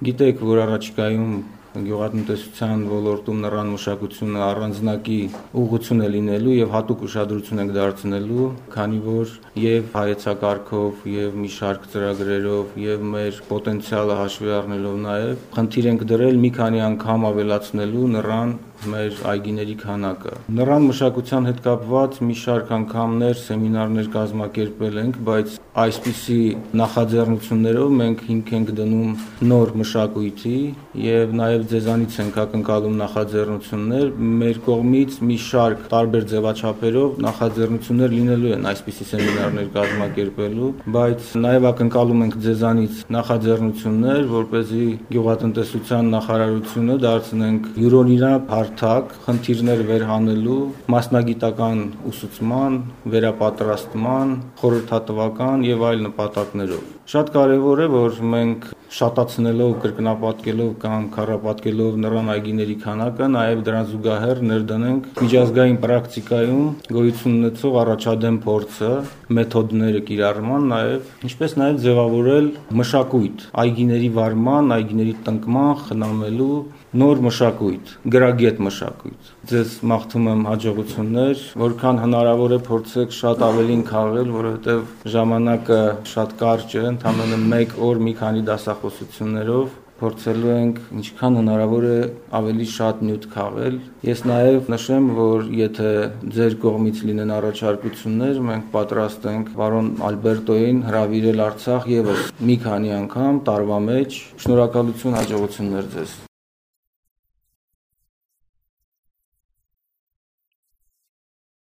Գիտեք, որ առաջիկայում գյուղատնտեսության ոլորտում նրան մշակությունը առանձնակի ուղղություն է լինելու եւ հատուկ ուշադրություն ենք դարձնելու, քանի որ եւ հայեցակարգով եւ մի շարք ծրագրերով եւ մեր պոտենցիալը հաշվի առնելով նաեւ խնդիր ենք դրել մի քանի անգամ ավելացնելու նրան մեր այգիների քանակը։ Նրան մշակության հետ կապված մի շարք անգամներ, սեմինարներ կազմակերպել ենք, բայց այսպիսի նախաձեռնություններով մենք հիմք ենք դնում նոր մշակույթի եւ նաեւ ձեզանից ենք ակնկալում նախաձեռնություններ մեր կողմից մի շարք տարբեր ձևաչափերով նախաձեռնություններ լինելու են այսպիսի սեմինարներ կազմակերպելու, բայց նաեւ ակնկալում ենք ձեզանից նախաձեռնություններ, որ เป զի գյուղատնտեսության նախարարությունը դարձնենք յուրօրինակ հարթակ խնդիրներ վերհանելու մասնագիտական ուսուցման, վերապատրաստման, խորհրդատվական եւ այլ նպատակներով։ Շատ կարեւոր է, որ մենք շատացնելով, կրկնապատկելով կամ քառապատկելով նրան այգիների քանակը, նաև դրան զուգահեռ ներդնենք միջազգային պրակտիկայում գոյություն ունեցող առաջադեմ փորձը, մեթոդները կիրառման, նաև ինչպես նաև ձևավորել մշակույթ, այգիների վարման, այգիների տնկման, խնամելու նոր մշակույթ, գրագետ մշակույթ։ Ձեզ մաղթում եմ հաջողություններ, որքան հնարավոր է փորձեք շատ ավելին քաղել, որովհետև ժամանակը շատ կարճ է, ընդամենը 1 օր մի քանի դասախոսություններով փորձելու ենք ինչքան հնարավոր է ավելի շատ նյութ քաղել։ Ես նաև նշեմ, որ եթե ձեր կողմից լինեն առաջարկություններ, մենք պատրաստ ենք պարոն Ալբերտոին հրավիրել Արցախ եւս մի քանի անգամ տարվա մեջ։ Շնորհակալություն, հաջողություններ ձեզ։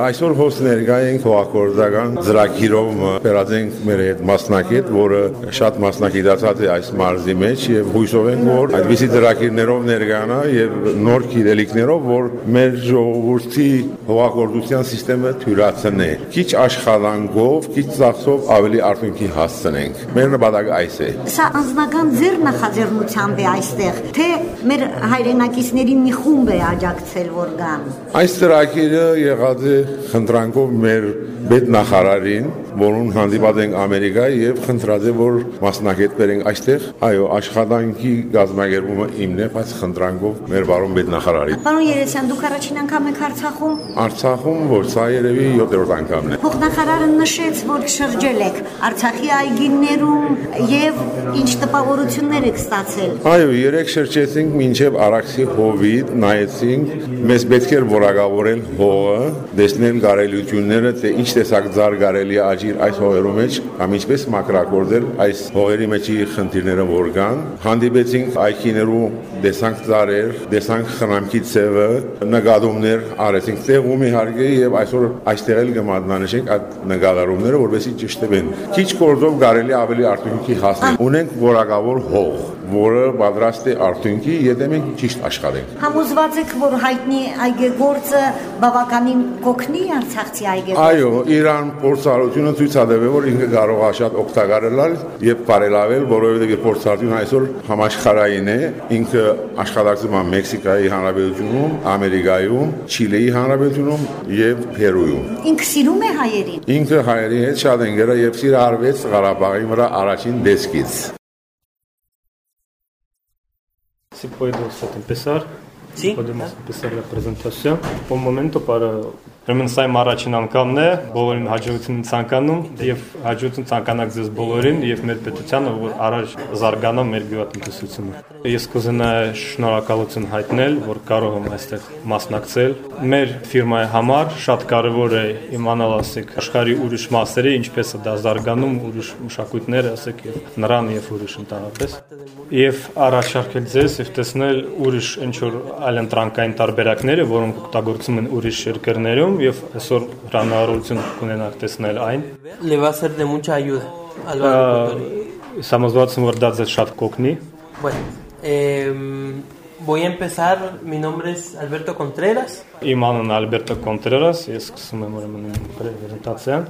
Այսօր հոս ներկա ենք հողակորձական ծրագիրով վերածենք մեր հետ մասնակից, որը շատ մասնակցած է այս մարզի մեջ եւ հույսով ենք, որ այդպիսի ծրագիրներով ներկայանա եւ նոր գիտելիքներով, որ մեր ժողովրդի հողակորձության համակարգը թյուրացնե։ Քիչ աշխատանքով, քիչ ծախսով ավելի արդյունքի հասցնենք։ Մեր նպատակը այս է։ Սա անձնական ձեր նախաձեռնությամբ է այստեղ, թե մեր հայրենակիցների մի խումբ է աջակցել, որ գան։ Այս ծրագիրը եղած է խնդրանքով մեր պետնախարարին, որուն հանդիպած ենք Ամերիկայի եւ խնդրած է որ մասնակետ բերենք այստեղ։ Այո, աշխատանքի գազམ་ագերումը իմն է, բայց խնդրանքով մեր բարոն պետնախարարին։ Պարոն Երեսյան, դուք առաջին անգամ եք Արցախում։ Արցախում, որ սա երևի 7-րդ անգամն է։ Փոխնախարարը նշեց, որ շրջել եք Արցախի այգիներում եւ ինչ տպավորություններ եք ստացել։ Այո, երեք շրջեցինք մինչև Արաքսի հովիտ, նայեցինք, մեզ պետք էր որակավորել հողը, տեսնել կարելությունները, թե ինչ տեսակ ձար կարելի է աճիր այս հողերու մեջ, կամ ինչպես մակրակորձել այս հողերի մեջի խնդիրները որ կան։ Հանդիպեցինք այքիներու դեսանք ծարեր, դեսանք խնամքի ցևը, նկատումներ արեցինք տեղում իհարկե եւ այսօր այստեղ էլ կմատնանշենք այդ նկատառումները, որովհետեւ ճշտվեն։ Քիչ կորձով կարելի ավելի արդյունքի հասնել։ Ունենք որակավոր հող, որը պատրաստ է արդյունքի, եթե մենք ճիշտ աշխատենք։ Համոզված եք, որ հայտնի այգեգործը բավականին կօգնի Արցախցի այգեգործին։ Այո, Իրան փորձառությունը ցույց է տվել, որ ինքը կարող է շատ օգտակարել եւ բարելավել, որովհետեւ փորձառությունը այսօր համաշխարհային է, ինքը աշխատակցում է Մեքսիկայի հանրապետությունում, Ամերիկայում, Չիլեի հանրապետությունում եւ Պերույում։ Ինքը սիրում է հայերին։ Ինքը հայերի հետ շատ ընկեր է եւ սիրարվեց Ղարաբաղի վրա առաջին դեսքից։ Si puedo empezar. Sí. Podemos empezar la presentación. Un momento para Ուրեմն սա իմ առաջին անգամն է, բոլորին հաջողություն ցանկանում եւ հաջողություն ցանկանակ ձեզ բոլորին եւ մեր պետությանը, որ առաջ զարգանա մեր գյուղատնտեսությունը։ Ես կուզենայի շնորհակալություն հայտնել, որ կարող եմ այստեղ մասնակցել։ Մեր ֆիրմայի համար շատ կարեւոր է իմանալ ասեք աշխարհի ուրիշ մասերի, ինչպես է դա զարգանում, ուրիշ մշակույթներ, ասեք եւ նրան եւ ուրիշ ընդհանրապես։ Եվ առաջարկել ձեզ եւ տեսնել ուրիշ ինչ որ այլ ընտրանքային տարբերակները, որոնք օգտագործում են ուրիշ երկրներում եւ այսօր հնարավորություն կունենաք տեսնել այն։ Le va a ser de mucha ayuda. Համոզված եմ, որ դա ձեզ շատ կօգնի։ Bueno, eh, voy a empezar. Mi nombre es Alberto Contreras. Իմ անունը Ալբերտո Կոնտրերաս, ես սկսում եմ ուրեմն պրեզենտացիան։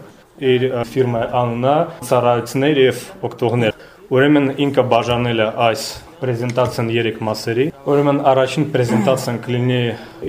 Իր ֆիրմայի անունը ծառայություններ եւ օգտողներ։ Ուրեմն ինքը բաժանել է այս պրեզենտացիան 3 մասերի։ Ուրեմն առաջին պրեզենտացիան կլինի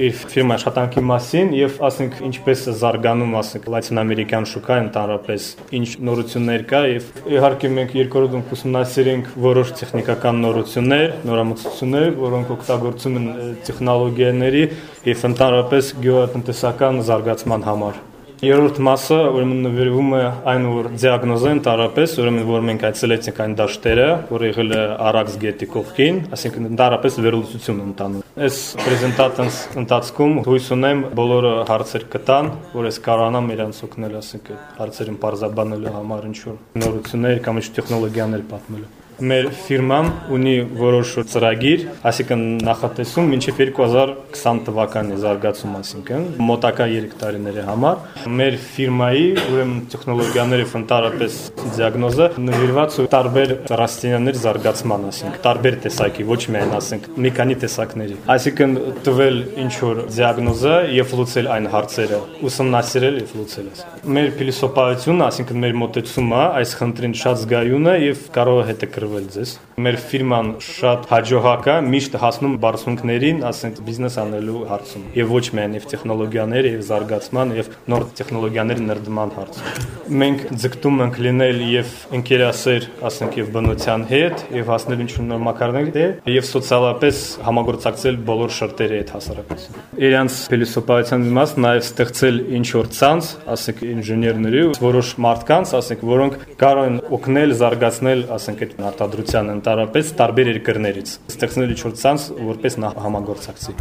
իր ֆիրմա աշխատանքի մասին եւ ասենք ինչպես է զարգանում, ասենք լատինամերիկյան շուկան ընդհանրապես ինչ նորություններ կա եւ իհարկե մենք երկրորդում կուսումնասիրենք որոշ տեխնիկական նորություններ, նորամուծություններ, որոնք օգտագործում են տեխնոլոգիաների եւ ընդհանրապես գյուղատնտեսական զարգացման համար։ Երրորդ մասը ուրեմն նվիրվում է այն որ դիագնոզեն տարապես, ուրեմն որ մենք այցելեցինք այն դաշտերը, որ եղել է Արաքս գետի կողքին, ասինքն տարապես վերլուծություն ընտանում։ Այս պրեզենտացիան ընթացքում հույս ունեմ բոլորը հարցեր կտան, որ ես կարողանամ իրանց օգնել, ասինքն հարցերին բարձաբանելու համար ինչ որ նորություններ կամ ինչ տեխնոլոգիաներ պատմելու մեր ֆիրման ունի որոշ ծրագիր, այսինքն նախատեսում մինչև 2020 թվականի զարգացում, այսինքն մոտակա 3 տարիների համար մեր ֆիրմայի ուրեմն տեխնոլոգիաների ընդհանրապես դիագնոզը նվիրված է տարբեր ռաստիրանների զարգացման, այսինքն տարբեր տեսակի, ոչ միայն ասենք մի քանի տեսակների։ Այսինքն տվել ինչ որ դիագնոզը եւ լուծել այն հարցերը, ուսումնասիրել եւ լուծել։ Մեր փիլիսոփայությունը, այսինքն մեր մոտեցումը այս խնդրին շատ զգայուն է եւ կարող է հետաքրքրել տրվել ձեզ։ Մեր ֆիրման շատ հաջողակ է, միշտ հասնում բարձունքներին, ասենք բիզնես անելու հարցում, եւ ոչ միայն եւ տեխնոլոգիաների եւ զարգացման եւ նոր տեխնոլոգիաների ներդման հարցում։ Մենք ձգտում ենք լինել եւ ընկերասեր, ասենք եւ բնության հետ եւ հասնել ինչ-որ նոր մակարդակի եւ սոցիալապես համագործակցել բոլոր շերտերի հետ հասարակություն։ Իրանց փիլիսոփայության իմաց նաեւ ստեղծել ինչ որ ցանց, ասենք ինժեներների, որոշ մարդկանց, ասենք, որոնք կարող են օգնել զարգացնել, ասենք այդ արտադրության ընդառաջ տարբեր երկրներից, ստեղծնելու 4 ցանց որպես համագործակցի։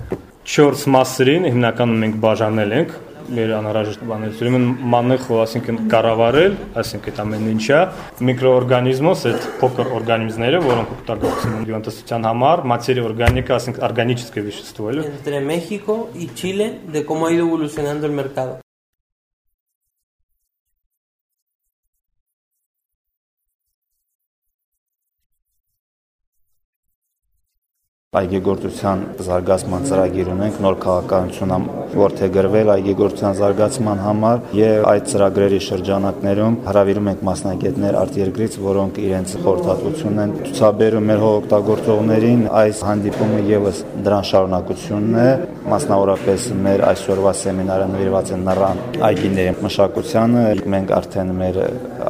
4 մասերին հիմնականում մենք բաժանել ենք մեր անհրաժեշտ բաներից։ Ուրեմն մանեխը, ասինքն կառավարել, ասինքն այդ ամեն ինչա, միկրոօրգանիզմոս, այդ փոքր օրգանիզմները, որոնք օգտագործվում են գյուղատնտեսության համար, մատերի օրգանիկա, ասինքն օրգանическое вещество. Entre México y Chile de cómo ha ido evolucionando el mercado. Այգեգործության զարգացման ծրագիր ունենք, նոր քաղաքականություն որդեգրվել այգեգործության զարգացման համար եւ այդ ծրագրերի շրջանակներում հravirում ենք մասնագետներ արտերկրից, որոնք իրենց խորհրդատվությունն են ցուցաբերում մեր հողօգտագործողներին։ Այս հանդիպումը եւս դրան շարունակությունն է, մասնավորապես մեր այսօրվա սեմինարը նվիրված է նռան այգիների մշակությանը։ Մենք արդեն մեր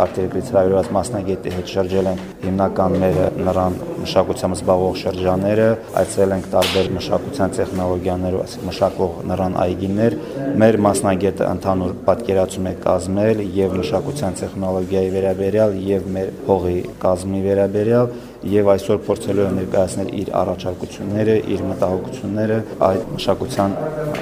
արտերկրից հravirված մասնագետի հետ շրջել ենք հիմնական մեր նռան մշակությամբ զբաղվող շրջանները այցելել ենք տարբեր մշակության տեխնոլոգիաներով, այսինքն մշակող նռան այգիներ, մեր մասնագետը ընդհանուր պատկերացում է կազմել եւ մշակության տեխնոլոգիայի վերաբերյալ եւ մեր հողի կազմի վերաբերյալ եւ այսօր փորձելու է ներկայացնել իր առաջարկությունները, իր մտահոգությունները այդ մշակության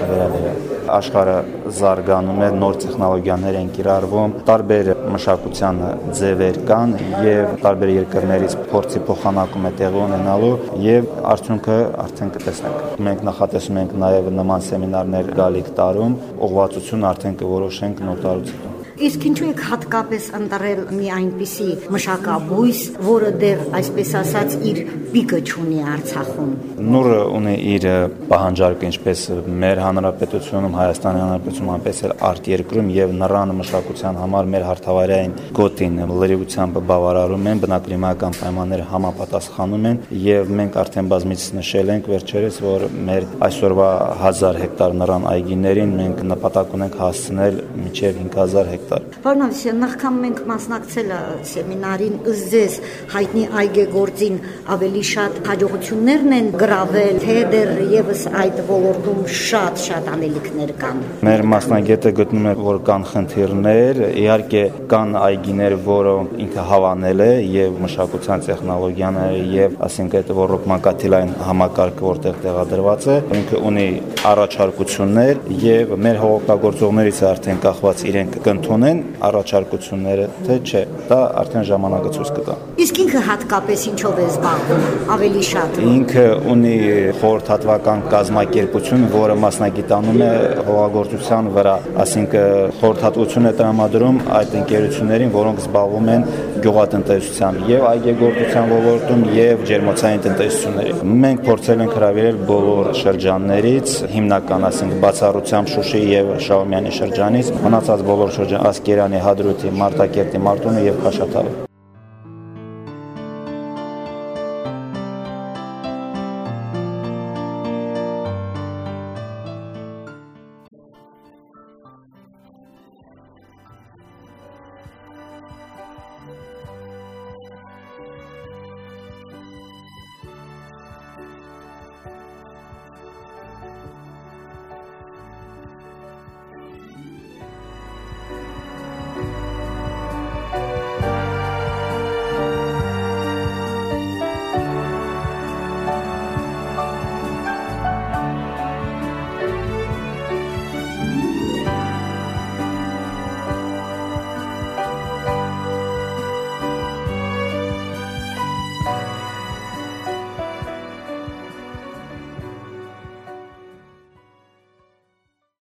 վերաբերյալ։ Աշխարհը զարգանում է, նոր տեխնոլոգիաներ են կիրառվում, տարբեր մշակության ձևեր կան եւ տարբեր երկրներից փորձի փոխանակում է տեղի ունենալու եւ արդյունքը արդեն կտեսնենք։ Մենք նախատեսում ենք նաեւ նման սեմինարներ գալիք տարում, ուղղվածություն արդեն կորոշենք նոր տարուց հետո։ Իսկ ինչու եք հատկապես ընտրել մի այնպիսի մշակաբույս, որը դեռ այսպես ասած իր պիկը չունի Արցախում։ Նուրը ունի իր պահանջարկը ինչպես մեր հանրապետությունում, Հայաստանի հանրապետությունում, այնպես էլ արտերկրում եւ նռան մշակության համար մեր հարթավայրային գոտին լրիվությամբ բավարարում են, բնակլիմայական պայմանները համապատասխանում են եւ մենք արդեն բազմիցս նշել ենք վերջերս, որ մեր այսօրվա 1000 հեկտար նռան այգիներին մենք նպատակ ունենք հասցնել մինչև 5000 հեկտար տար։ Պարոն Ավսյան, նախքան մենք մասնակցել սեմինարին, ըստ ձեզ հայտնի այգեգործին ավելի շատ հաջողություններն են գրավել, թե դեռ եւս այդ ոլորտում շատ-շատ անելիքներ կան։ Մեր մասնագետը գտնում է, որ կան խնդիրներ, իհարկե կան այգիներ, որոնք ինքը հավանել է եւ մշակության տեխնոլոգիաները եւ ասենք այդ ռոռոկմանկաթիլային համակարգը որտեղ տեղադրված է, ինքը ունի առաջարկություններ եւ մեր հողօգտագործողներից արդեն կախված իրենք կընդունեն ունեն առաջարկությունները, թե չէ, դա արդեն ժամանակը ցույց կտա։ Իսկ ինքը հատկապես ինչով է զբաղվում ավելի շատ։ Ինքը ունի խորհրդատվական կազմակերպություն, որը մասնագիտանում է հողագործության վրա, ասինքն խորհրդատվություն է տրամադրում այդ ընկերություններին, որոնք զբաղվում են գյուղատնտեսությամբ եւ այգեգործության ոլորտում եւ ջերմոցային տնտեսությունների։ Մենք փորձել ենք հravirել բոլոր շրջաններից, հիմնական ասենք բացառությամբ Շուշի եւ Շահումյանի շրջանից, մնացած բոլոր շրջան Ասկերանի, Հադրութի, Մարտակերտի, Մարտունի եւ Խաշաթավի։